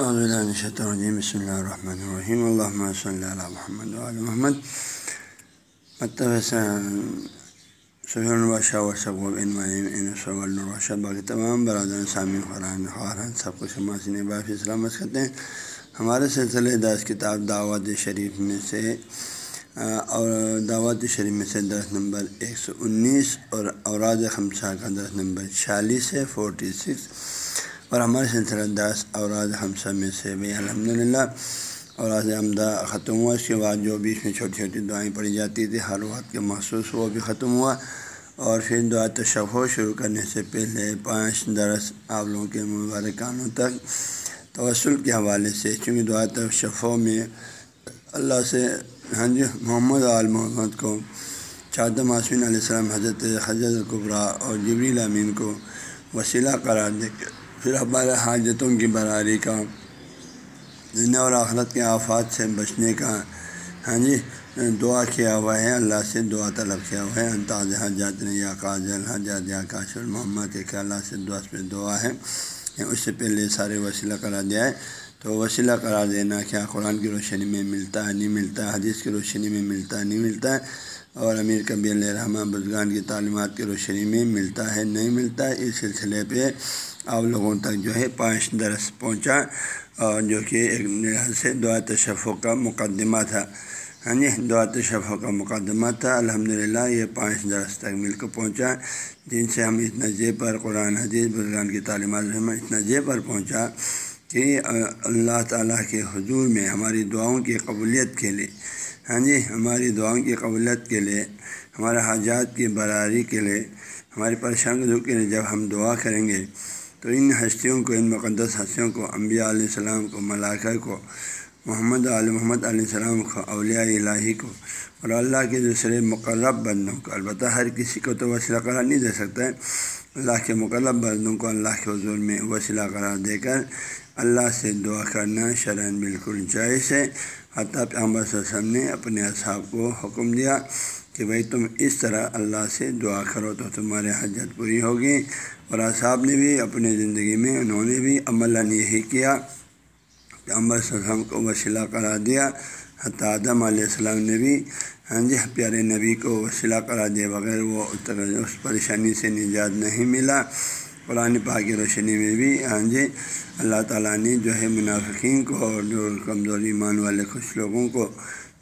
الرجیم بسم اللہ الرحمن الرحیم اللہ صلی اللہ محمد علیہ محمد مطلب الباشہ باقی تمام برادر سامع قرآن خارن سب کو سماجی باقی سلامت کرتے ہیں ہمارے سلسلے دس کتاب دعوت شریف میں سے اور دعوت شریف میں سے درس نمبر ایک سو انیس اور اوراد خمسہ کا درس نمبر چھیالیس ہے فورٹی سکس اور ہمارے سلسلہ دس اوراد حمصہ میں سے بھی الحمد للہ اور عمدہ ختم ہوا، اس کے بعد جو بیچ میں چھوٹی چھوٹی دعائیں پڑھی جاتی تھی ہر وقت کے محسوس وہ بھی ختم ہوا۔ اور پھر دعا تشفو شروع کرنے سے پہلے پانچ درس آپ لوگوں کے مبارکانوں تک توسل کے حوالے سے، چونکہ دعا تشفو میں اللہ سے ہاں جی محمد عال محمد کو چادم آسمین علیہ السلام، حضرت حضرت القبرا اور جبریل امین کو وسیلہ قرار دے کے پھر ہمارے حاجتوں کی براری کا دن اور آخرت کے آفات سے بچنے کا۔ ہاں جی دعا کیا ہوا ہے؟ اللہ سے دعا طلب کیا ہوا ہے۔ انتاز حجات نے یا کاجل حجات یا کاش محمد کہ اللہ سے دعا پہ دعا ہے۔ اس سے پہلے سارے وسیلہ کرا دیا ہے۔ تو وسیلہ قرار دینا کیا؟ قرآن کی روشنی میں ملتا ہے، نہیں ملتا ہے؟ حدیث کی روشنی میں ملتا ہے، نہیں ملتا ہے؟ اور امیر کبی علیہ رحمٰ بزگان کی تعلیمات کی روشنی میں ملتا ہے، نہیں ملتا ہے؟ اس سلسلے پہ آپ لوگوں تک جو ہے پانچ درس پہنچا اور جو کہ ایک لحاظ سے دعا تشفوں کا مقدمہ تھا۔ ہاں جی دعا تشفوں کا مقدمہ تھا۔ الحمد للہ یہ پانچ درس تک مل کر پہنچا، جن سے ہم اس نظر پر قرآن، حدیث، بزرگان کی تعلیمات میں اس نظر پر پہنچا کہ اللہ تعالیٰ کے حضور میں ہماری دعاؤں کی قبولیت کے لیے ہاں جی ہماری دعاؤں کی قبولیت کے لیے، ہمارے حاجات کی براری کے لیے، ہماری پریشان کے لیے جب ہم دعا کریں گے تو ان ہستیوں کو، ان مقدس ہستیوں کو، انبیاء علیہ السلام کو ملاقہ کو، محمد علیہ محمد علیہ السلام کو، اولیاء الہی کو، اور اللہ کے دوسرے مقرب بندوں کو، البتہ ہر کسی کو تو وسیلہ قرار نہیں دے سکتا ہے اللہ کے مقرب بندوں کو اللہ کے حضور میں وسیلہ قرار دے کر اللہ سے دعا کرنا شرح بالکل جائز ہے۔ حتیٰ پیامبر وسلم نے اپنے اصحاب کو حکم دیا۔ کہ بھائی تم اس طرح اللہ سے دعا کرو تو تمہارے حجت پوری ہوگی۔ اور اصحاب نے بھی اپنی زندگی میں انہوں نے بھی عمل یہی کیا کہ امبر وسلم کو وسیلہ قرار دیا۔ حتیٰ آدم علیہ السلام نے بھی ہاں جی پیارے نبی کو وسیلہ قرار دیا، بغیر وہ اس پریشانی سے نجات نہیں ملا۔ قرآن پاک کی روشنی میں بھی ہاں جی اللہ تعالیٰ نے جو ہے منافقین کو اور جو کمزور ایمان والے خوش لوگوں کو،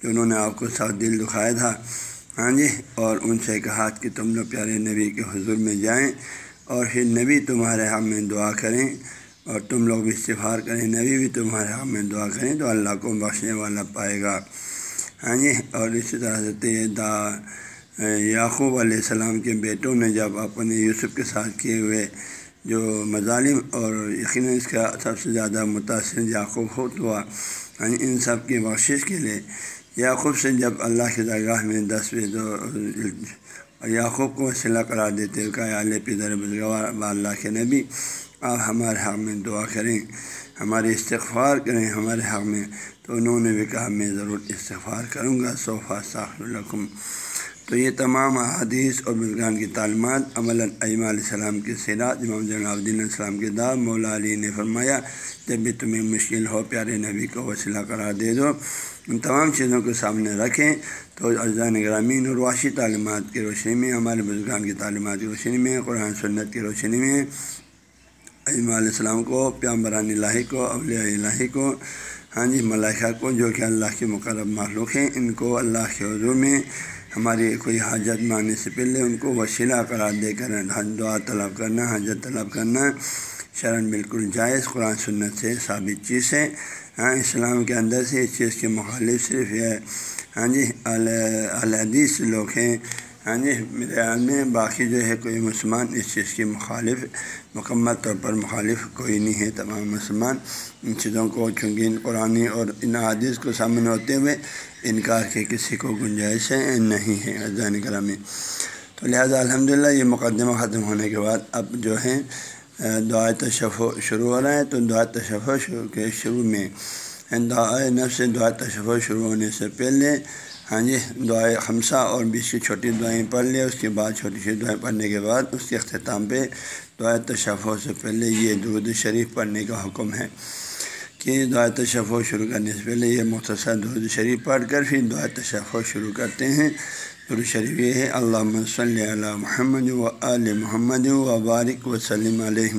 جو انہوں نے آپ کو ساتھ دل دکھایا تھا۔ ہاں جی اور ان سے کہا کہ تم لوگ پیارے نبی کے حضور میں جائیں اور پھر نبی تمہارے حق میں دعا کریں اور تم لوگ بھی استفار کریں، نبی بھی تمہارے حق میں دعا کریں تو اللہ کو بخشنے والا پائے گا۔ ہاں جی اور اسی طرح سے دا یعقوب علیہ السلام کے بیٹوں نے جب اپنے یوسف کے ساتھ کیے ہوئے جو مظالم اور یقیناً اس کا سب سے زیادہ متاثر یعقوب خود ہوا ہاں جی، ان سب کی بخشش کے لیے یعقوب سے جب اللہ کی درگاہ میں دس بے دو یعقوب کو وسیلہ قرار دیتے ہوئے کہا علیہ پدر بزرگوار اللہ کے نبی، آپ ہمارے حق میں دعا کریں، ہمارے استغفار کریں، ہمارے حق میں۔ تو انہوں نے بھی کہا، میں ضرور استغفار کروں گا، صوفہ صاحب الرقم تو یہ تمام احادیث اور بزرگان کی تعلیمات عمل عیم علیہ السلام کی سیرات امام جناب الدین السلام کے دار مولا علی نے فرمایا، جب بھی تمہیں مشکل ہو پیارے نبی کو وسیلہ قرار دے دو، ان تمام چیزوں کو سامنے رکھیں۔ تو اجزاء گرامین اور واشی تعلیمات کی روشنی میں، ہمارے بزرگان کی تعلیمات کی روشنی میں، قرآن سنت کی روشنی میں علیہ السلام کو، پیامبران الہی کو، اولیاء الہی کو ہاں جی ملائکہ کو، جو کہ اللہ کے مقرب معلوم ہیں، ان کو اللہ کے حضور میں ہماری کوئی حاجت ماننے سے پہلے ان کو وسیلہ قرار دے کر دعا طلب کرنا، حاجت طلب کرنا شرن بالکل جائز، قرآن سنت سے ثابت چیز ہے۔ ہاں اسلام کے اندر سے اس چیز کے مخالف صرف یہ ہاں جی الحدیث لوگ ہیں۔ ہاں جی میرے خیال میں باقی جو ہے کوئی مسلمان اس چیز کی مخالف، مکمل طور پر مخالف کوئی نہیں ہے تمام مسلمان۔ ان چیزوں کو، چونکہ ان قرآن اور ان حادث کو سامنے ہوتے ہوئے انکار کے کسی کو گنجائش ہے، نہیں ہے۔ اذان کرامی تو لہٰذا الحمد یہ مقدمہ ختم ہونے کے بعد اب جو ہے، دعا تشف شروع ہو رہا ہے۔ تو دعا تشف شروع کے شروع میں، دعا نفس سے دعا تشف شروع ہونے سے پہلے ہاں جی دعائیں خمسہ اور بیس کی چھوٹی دعائیں پڑھ لیں، اس کے بعد چھوٹی چھوٹی دعائیں پڑھنے کے بعد اس کے اختتام پہ دعا تشف سے پہلے یہ درود شریف پڑھنے کا حکم ہے کہ دعا تشف شروع کرنے سے پہلے یہ مختصر درود شریف پڑھ کر پھر دعا تشف شروع کرتے ہیں۔ درود شریف یہ ہے اللہ صلی علیہ محمد و علیہ محمد و بارک وسلم علیہ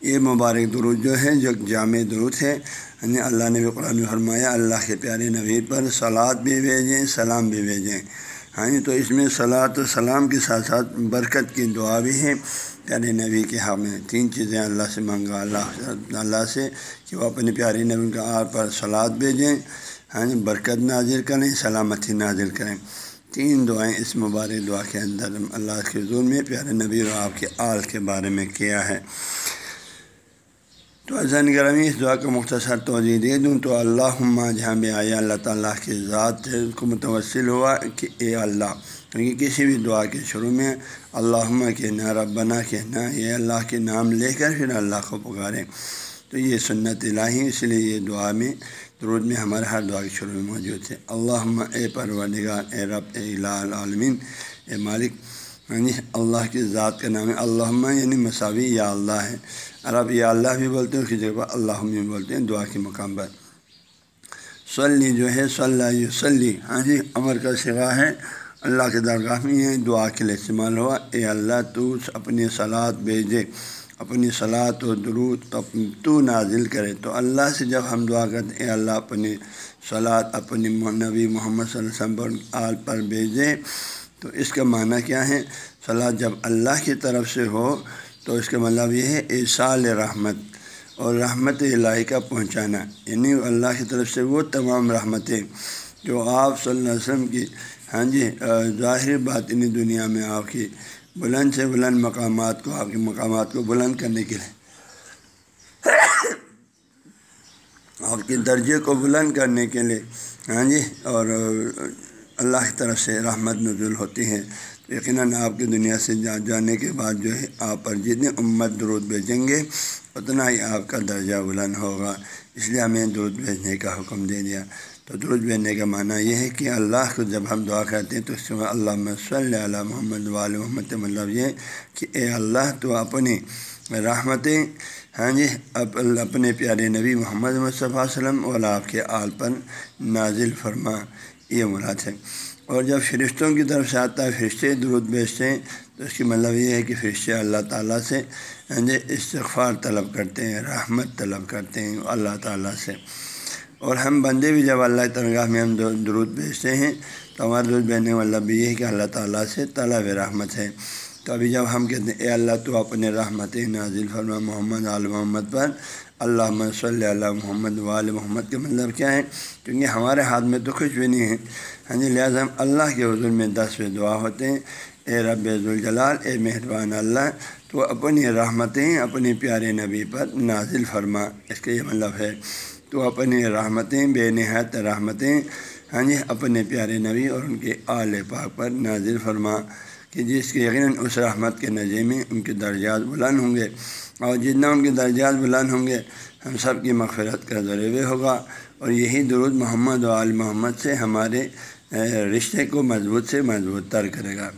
یہ مبارک درود جو ہے، جو جامع درود ہے۔ یعنی اللہ نے بھی قرآن فرمایا، اللہ کے پیارے نبی پر سلاد بھی بھیجیں، سلام بھی بھیجیں۔ ہاں جی تو اس میں صلاح و سلام کے ساتھ ساتھ برکت کی دعا بھی ہے پیارے نبی کے حق میں تین چیزیں اللہ سے منگا اللہ اللہ سے کہ وہ اپنے پیارے نبی کا آپ پر سلاد بھیجیں۔ ہاں جی، برکت نازل کریں، سلامتی نازل کریں۔ تین دعائیں اس مبارک دعا کے اندر اللہ کے حضور میں، پیارے نبی اور آپ کے آل کے بارے میں کیا ہے۔ تو ازن گرمی اس دعا کو مختصر توجہ دے دوں تو اللہ جہاں بھی آیا اللہ تعالیٰ کی ذات اس کو متوسل ہوا کہ اے اللہ۔ یعنی کیونکہ کسی بھی دعا کے شروع میں اللہ کہنا، ربنا کہنا یہ اللہ کے نام لے کر پھر اللہ کو پکاریں تو یہ سنت الہی، اس لیے یہ دعا میں، درود میں ہمارے ہر دعا کے شروع میں موجود ہے۔ اللہ اے پروردگار، اے رب، اے العالمین، اے مالک۔ یعنی اللہ کی ذات کا نام ہے۔ اللہ یعنی مساوی یا اللہ ہے۔ عرب یا اللہ بھی بولتے ہیں، اس کی جگہ پر اللہ بھی بولتے ہیں، دعا کے مقام پر۔ سلی جو ہے، صلی وسلی ہاں جی امر کا سوا ہے، اللہ کے درگاہ میں یہ دعا کے لیے استعمال ہوا۔ اے اللہ، تو اپنی سلاد بھیجے، اپنی سلاد و درود تو نازل کرے۔ تو اللہ سے جب ہم دعا کرتے اے اللہ، اپنی سلاد اپنی نبی محمد صلی اللہ علیہ وسلم آل پر بھیجے۔ تو اس کا معنی کیا ہے؟ سلاد جب اللہ کی طرف سے ہو تو اس کا مطلب یہ ہے احسال رحمت اور رحمت الہی کا پہنچانا یعنی اللہ کی طرف سے وہ تمام رحمتیں جو آپ صلی اللہ علیہ وسلم کی ہاں جی ظاہر بات انہیں دنیا میں آپ کی بلند سے بلند مقامات کو، آپ کے مقامات کو بلند کرنے کے لیے، آپ کے درجے کو بلند کرنے کے لیے ہاں جی اور اللہ کی طرف سے رحمت نزول ہوتی ہے۔ یقیناً آپ کی دنیا سے جا جانے کے بعد جو ہے آپ پر جتنے امت درود بھیجیں گے، اتنا ہی آپ کا درجہ بلند ہوگا۔ اس لیے ہمیں درود بھیجنے کا حکم دے دیا۔ تو درود بھیجنے کا معنی یہ ہے کہ اللہ کو جب ہم دعا کرتے ہیں تو اس کے بعد اللہ صلی اللہ محمد وال محمد مطلب یہ کہ اے اللہ تو اپنی رحمتیں ہاں جی اپنے پیارے نبی محمد مصطفیٰ وسلم اور آپ کے آل پر نازل فرما۔ یہ مراد ہے۔ اور جب فرشتوں کی طرف سے آتا ہے، فرشتے درود بیچتے ہیں، تو اس کی مطلب یہ ہے کہ فرشتے اللہ تعالیٰ سے یعنی استغفار طلب کرتے ہیں، رحمت طلب کرتے ہیں اللہ تعالیٰ سے۔ اور ہم بندے بھی جب اللہ تنگاہ میں ہم درود بیچتے ہیں، تو ہمارا درود بہنے والا بھی مطلب یہ ہے کہ اللہ تعالیٰ سے طلب رحمت ہے۔ تو ابھی جب ہم کہتے ہیں، اے اللہ، تو اپنے رحمت نازل فرما، محمد عال محمد پر۔ اللہ صلی اللہ محمد وال محمد کے مطلب کیا ہے؟ کیونکہ ہمارے ہاتھ میں تو کچھ بھی نہیں ہے۔ ہاں جی لہٰذا ہم اللہ کے حضور میں دس دسویں دعا ہوتے ہیں۔ اے رب الجلال اے مہربان اللہ، تو اپنی رحمتیں، اپنی پیارے نبی پر نازل فرما۔ اس کا یہ مطلب ہے، تو اپنی رحمتیں، بے نہایت رحمتیں ہاں جی اپنے پیارے نبی اور ان کے آل پاک پر نازل فرما۔ کہ جس کے یقیناً اس رحمت کے نظر میں ان کے درجات بلند ہوں گے اور جتنا ان کے درجات بلند ہوں گے، ہم سب کی مغفرت کا ذریعہ ہوگا اور یہی درود محمد و عال محمد سے ہمارے رشتے کو مضبوط سے مضبوط تر کرے گا۔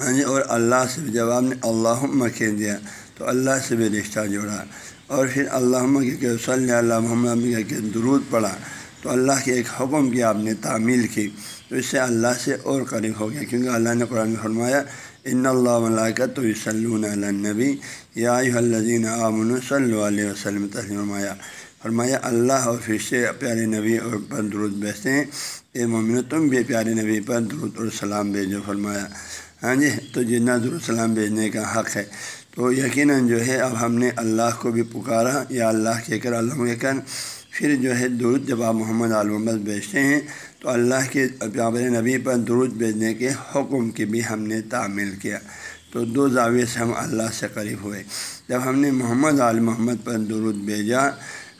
ہاں جی اور اللہ سے جب آپ نے اللہ کہہ دیا، تو اللہ سے بھی رشتہ جوڑا۔ اور پھر اللہ کہ صلی اللہ محمد کے درود پڑھا، تو اللہ کے ایک حکم کی آپ نے تعمیل کی۔ تو اس سے اللہ سے اور قریب ہو گیا، کیونکہ اللہ نے قرآن فرمایا، ان اللہ ملاکت تو سلون النبی۔ یا الزین آمن صلی علیہ وسلم فرمایا فرمایا، اللہ اور پھر سے پیارے نبی اور پر درود بیچتے ہیں۔ اے مومن تم بھی پیارے نبی پر درود اور سلام بھیجو۔ فرمایا ہاں جی تو جتنا درود سلام بھیجنے کا حق ہے۔ تو یقیناً جو ہے، اب ہم نے اللہ کو بھی پکارا، یا اللہ کہہ کر، اللہ کہہ کر پھر جو ہے درود جب آپ محمد علومت بیچتے ہیں، تو اللہ کے پیابر نبی پر درود بھیجنے کے حکم کی بھی ہم نے تعمیل کیا۔ تو دو زاویے سے ہم اللہ سے قریب ہوئے۔ جب ہم نے محمد عال محمد پر درود بھیجا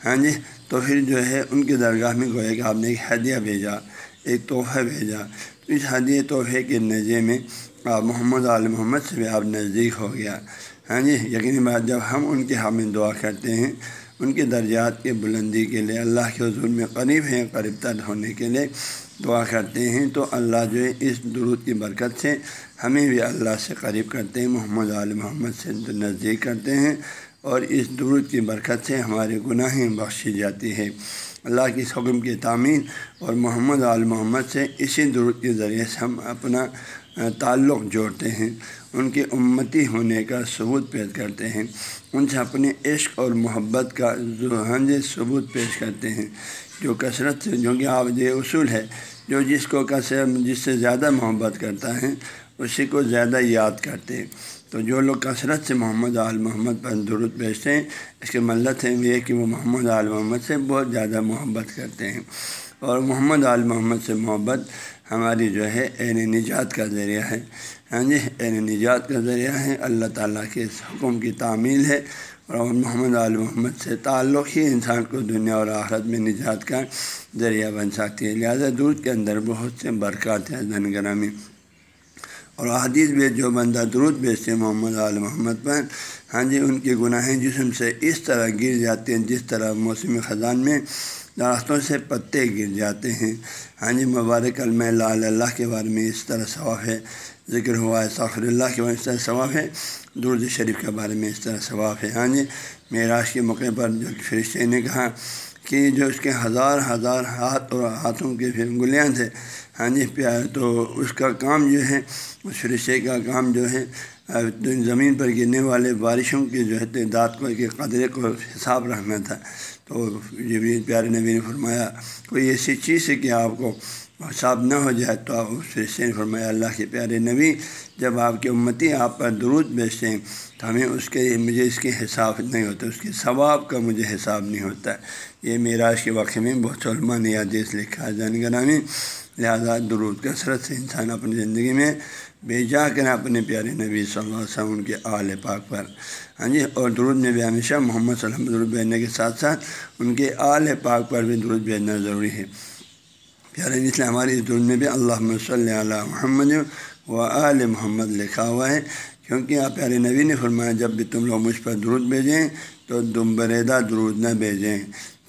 ہاں جی تو پھر جو ہے ان کی درگاہ میں گویا کہ آپ نے ایک ہدیہ بھیجا، ایک تحفہ بھیجا۔ تو اس ہدیہ تحفے کے نظر میں آپ محمد عال محمد سے بھی آپ نزدیک ہو گیا۔ ہاں جی یقینی بات جب ہم ان کے ہاں حامل دعا کرتے ہیں ان کے درجات کے بلندی کے لیے اللہ کے حضور میں قریب ہیں، قریب تر ہونے کے لیے دعا کرتے ہیں۔ تو اللہ جو ہے، اس درود کی برکت سے ہمیں بھی اللہ سے قریب کرتے ہیں۔ محمد عال محمد سے نزدیک کرتے ہیں اور اس درود کی برکت سے ہمارے گناہیں بخشی جاتی ہے اللہ کی حکم کی تعمیر اور محمد آل محمد سے اسی درود کے ذریعے سے ہم اپنا تعلق جوڑتے ہیں، ان کے امتی ہونے کا ثبوت پیش کرتے ہیں۔ ان سے اپنے عشق اور محبت کا ذہن ثبوت پیش کرتے ہیں۔ جو کثرت سے، جو کہ آپ یہ اصول ہے، جو جس کو کثرت، جس سے زیادہ محبت کرتا ہے، اسی کو زیادہ یاد کرتے ہیں۔ تو جو لوگ کثرت سے محمد آل محمد پر درود بیچتے ہیں، اس کے مطلب ملت ہے یہ کہ وہ محمد آل محمد سے بہت زیادہ محبت کرتے ہیں۔ اور محمد آل محمد سے محبت ہماری جو ہے عین نجات کا ذریعہ ہے۔ ہاں جی عین نجات کا ذریعہ ہے۔ اللہ تعالیٰ کے اس حکم کی تعمیل ہے۔ اور محمد آل محمد سے تعلق ہی انسان کو دنیا اور آخرت میں نجات کا ذریعہ بن سکتی ہے۔ لہٰذا دودھ کے اندر بہت سے برکات ہیں۔ دن گرامی اور حدیث بھی جو بندہ درود بیچتے ہیں محمد عال محمد پر ہاں جی ان کے گناہیں جسم سے اس طرح گر جاتے ہیں جس طرح موسم خزان میں درختوں سے پتے گر جاتے ہیں۔ ہاں جی مبارک المہ لال اللہ کے بارے میں اس طرح ثواف ہے، ذکر ہوا ہے سخر اللہ کے بارے میں اس طرح ثواف ہے درد شریف کے بارے میں اس طرح ثواف ہے۔ ہاں جی معراج کے موقع پر جو فرشتے نے کہا کہ جو اس کے ہزار ہزار ہاتھ اور ہاتھوں کے پھر گلیاں تھے ہاں جی پیار تو اس کا کام جو ہے، اس فرشتے کا کام جو ہے زمین پر گرنے والے بارشوں کی جو ہے تعداد کو، کے قدرے کو حساب رکھنا تھا۔ تو یہ پیارے نبی نے فرمایا، کوئی ایسی چیز ہے کہ آپ کو حساب نہ ہو جائے، تو آپ اس فرشتے نے فرمایا، اللہ کے پیارے نبی، جب آپ کی امتی آپ پر درود بیچتے ہیں تو ہمیں اس کے، مجھے اس کے حساب نہیں ہوتا، اس کے ثواب کا مجھے حساب نہیں ہوتا۔ یہ معراج کے واقعے میں بہت علماء نے یادیش لکھا ہے۔ جان گرامی لہٰذا درود کثرت سے انسان اپنی زندگی میں بھیجا کر اپنے پیارے نبی صلی اللہ علیہ وسلم، ان کے آل پاک پر۔ ہاں جی اور درود میں بھی ہمیشہ محمد صلی اللہ علیہ وسلم درود بھیجنے کے ساتھ ساتھ ان کے آل پاک پر بھی درود بھیجنا ضروری ہے۔ پیارے اس لیے ہماری اس درود میں بھی اللہ صلی علیہ محمد و آل محمد لکھا ہوا ہے۔ کیونکہ آپ پیارے نبی نے فرمایا، جب بھی تم لوگ مجھ پر درود بھیجیں تو دم بریدہ درود نہ بھیجیں،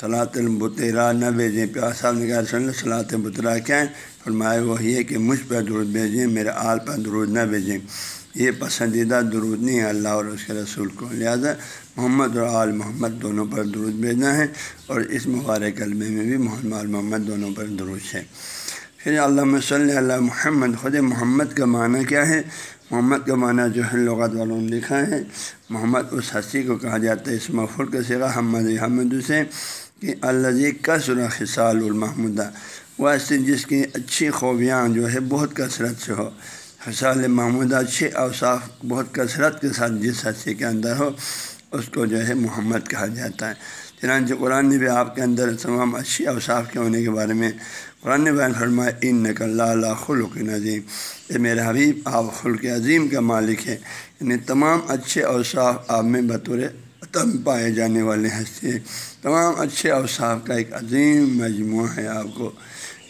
صلاۃ البترا نہ بھیجیں۔ پیار صاحب نے کہا صلاحت بترا کیا ہے؟ فرمایا، وہی ہے کہ مجھ پر درود بھیجیں، میرے آل پر درود نہ بھیجیں۔ یہ پسندیدہ درود نہیں ہے، اللہ اور اس کے رسول کو۔ لہٰذا محمد اور آل محمد دونوں پر درود بھیجنا ہے اور اس مبارک کلمے میں بھی محمد آل محمد دونوں پر درود ہے۔ پھر علامہ صلی اللہ محمد، خود محمد کا معنی کیا ہے؟ محمد کا معنی جو ہے لغت والوں نے لکھا ہے۔ محمد اس ہستی کو کہا جاتا ہے، اس مفول کا سگا حمد حمد سے کہ الزی کثر خصال المحمودہ وہ ہستی جس کی اچھی خوبیاں جو ہے بہت کثرت سے ہو۔ خصال محمودہ اچھے اوصاف بہت کثرت کے ساتھ جس ہستی کے اندر ہو، اس کو جو ہے محمد کہا جاتا ہے۔ چنانچہ قرآن نے بھی آپ کے اندر تمام اچھی اوصاف کے ہونے کے بارے میں قرآن بیان فرمایا ان نقل اللہ خلق نظیم یہ میرا حبیب، آپ خلق عظیم کا مالک ہے یعنی تمام اچھے اوصاف آپ میں بطور تم پائے جانے والے ہنستے تمام اچھے اوصاف کا ایک عظیم مجموعہ ہے۔ آپ کو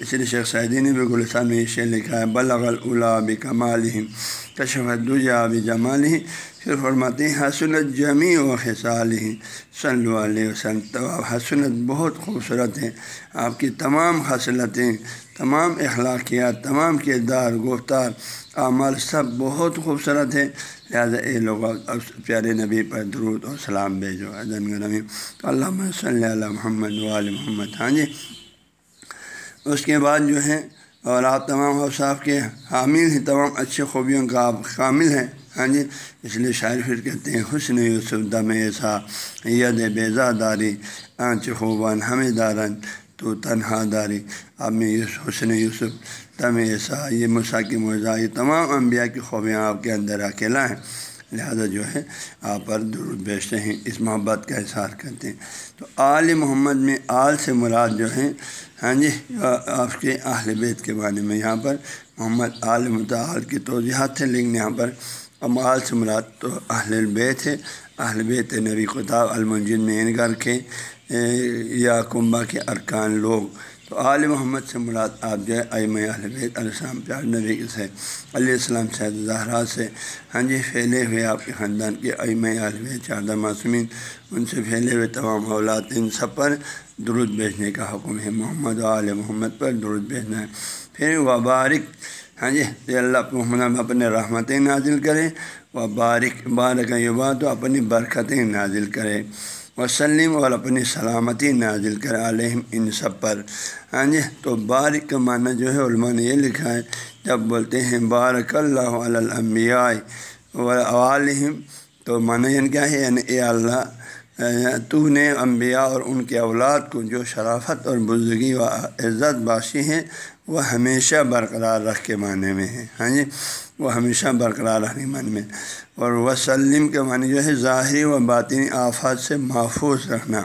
اس لیے شیخ سعیدی نے بھی گلستان میں یہ لکھا ہے بلغل اولا بھی کمال ہی کشف دجا بھی جمال ہی پھر فرماتے ہیں، حسنت جمی و خصال صلی اللہ علیہ وسلم۔ حسنت بہت خوبصورت ہیں۔ آپ کی تمام حصلتیں تمام اخلاقیات، تمام کردار، گفتار، اعمال سب بہت خوبصورت ہیں۔ لہٰذا اے لوگ پیارے نبی پر درود اور سلام بھیجو۔ نبی علامہ صلی اللہ محمد وال محمد۔ ہاں جی؟ اس کے بعد جو ہے، اور آپ تمام اوصاف کے حامل ہیں، تمام اچھے خوبیوں کا آپ کامل ہیں۔ ہاں جی؟ اس لیے شاعر پھر کہتے ہیں، حسن یوسف، دم ایسا ید بیزا داری، آنچ خوبان، ہمیں دارن۔ تو تنہا داری۔ اب میں حسن یوسف دم ایسا، یہ مسا کی یہ تمام انبیاء کی خوبیاں آپ کے اندر اکیلا ہیں۔ لہذا جو ہے، آپ پر درود بیچتے ہیں، اس محبت کا اظہار کرتے ہیں۔ تو آل محمد میں آل سے مراد جو ہے ہاں جی آپ کے اہل بیت کے بارے میں یہاں پر محمد آل متعال کی توجہات تھے لیکن یہاں پر امال سے مراد تو اہل البیت ہے۔ اہل بیت نبی خطاب المنجد میں انگار کے یا کنبا کے ارکان لوگ، تو عال محمد سے مراد آپ جو ہے ایم اہل علیہ السلام، پیار نبی سے، علیہ السلام سے زہرا سے ہاں جی پھیلے ہوئے آپ کے خاندان کے ایم اہل چاردہ معصومین، ان سے پھیلے ہوئے تمام اولاد، ان سب پر درود بھیجنے کا حکم ہے۔ محمد و عال محمد پر درود بھیجنا ہے۔ پھر وبارک ہاں جی اللہ محمد اپنے رحمتیں نازل کرے۔ و بارک بارک یوبا تو اپنی برکتیں نازل کرے۔ وسلم اور اپنی سلامتی نازل کر علیہم ان سب پر۔ ہاں جی تو بارک کا معنی جو ہے، علماء نے یہ لکھا ہے، جب بولتے ہیں بارک اللہ علمبیا و تو معنی یعنی کیا ہے؟ یعنی اے اللہ، تو نے انبیاء اور ان کے اولاد کو جو شرافت اور بزرگی و عزت باشی ہیں وہ ہمیشہ برقرار رکھ کے معنی میں ہے۔ ہاں جی وہ ہمیشہ برقرار رہنے معنی میں۔ اور وسلم کے معنی جو ہے ظاہری و باطنی آفات سے محفوظ رکھنا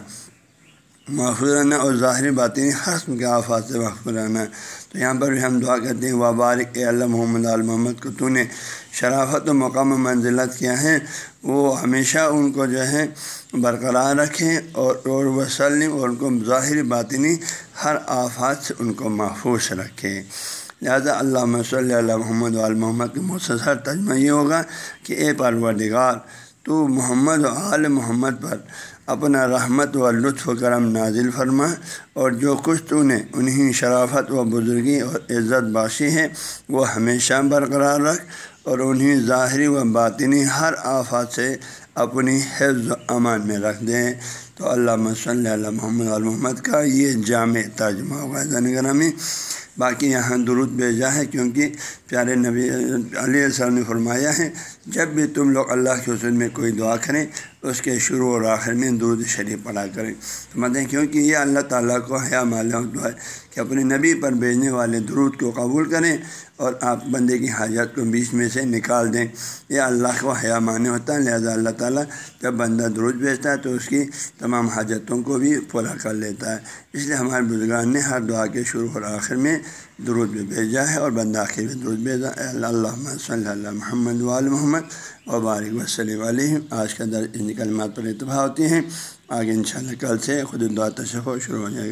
محفوظ رہنا اور ظاہری باطنی حسم کے آفات سے محفوظ رہنا۔ تو یہاں پر بھی ہم دعا کرتے ہیں، وبارک اللہ محمد محمد کو تو نے شرافت و مقام و منزلت کیا ہے۔ وہ ہمیشہ ان کو جو ہے برقرار رکھیں اور اور وسلم اور ان کو ظاہری باطنی ہر آفات سے ان کو محفوظ رکھے۔ لہٰذا اللہ صلی اللہ محمد وال محمد کے مختصر تجمہ یہ ہوگا کہ اے پروردگار، تو محمد و آل محمد پر اپنا رحمت و لطف و کرم نازل فرما اور جو کچھ تو نے انہیں شرافت و بزرگی اور عزت باشی ہے، وہ ہمیشہ برقرار رکھ اور انہیں ظاہری و باطنی ہر آفات سے اپنی حفظ و امان میں رکھ دیں۔ تو اللہ صلی اللہ محمد محمد کا یہ جامع ترجمہ ہوگا، زن گرامی۔ باقی یہاں درود بھیجا ہے کیونکہ پیارے نبی علیہ السلام نے فرمایا ہے، جب بھی تم لوگ اللہ کے حسن میں کوئی دعا کریں اس کے شروع اور آخر میں درود شریف پڑھا کریں۔ تو کیونکہ یہ اللہ تعالیٰ کو حیا مالا دعا ہے کہ اپنے نبی پر بھیجنے والے درود کو قبول کریں اور آپ بندے کی حاجت کو بیچ میں سے نکال دیں۔ یہ اللہ کو حیا مانے ہوتا ہے، لہذا اللہ تعالیٰ جب بندہ درود بھیجتا ہے تو اس کی تمام حاجتوں کو بھی پورا کر لیتا ہے۔ اس لیے ہمارے بزرگان نے ہر دعا کے شروع اور آخر میں درود بھی بھیجا ہے اور بندہ آخر میں درود بھیجا اللہ صلی اللہ محمد وال محمد وبارک وسلم علیہ۔ آج کا درج ان کلمات پر اتباع ہوتی ہیں۔ آگے انشاءاللہ کل سے خود دعا تشف شروع ہو جائے گا۔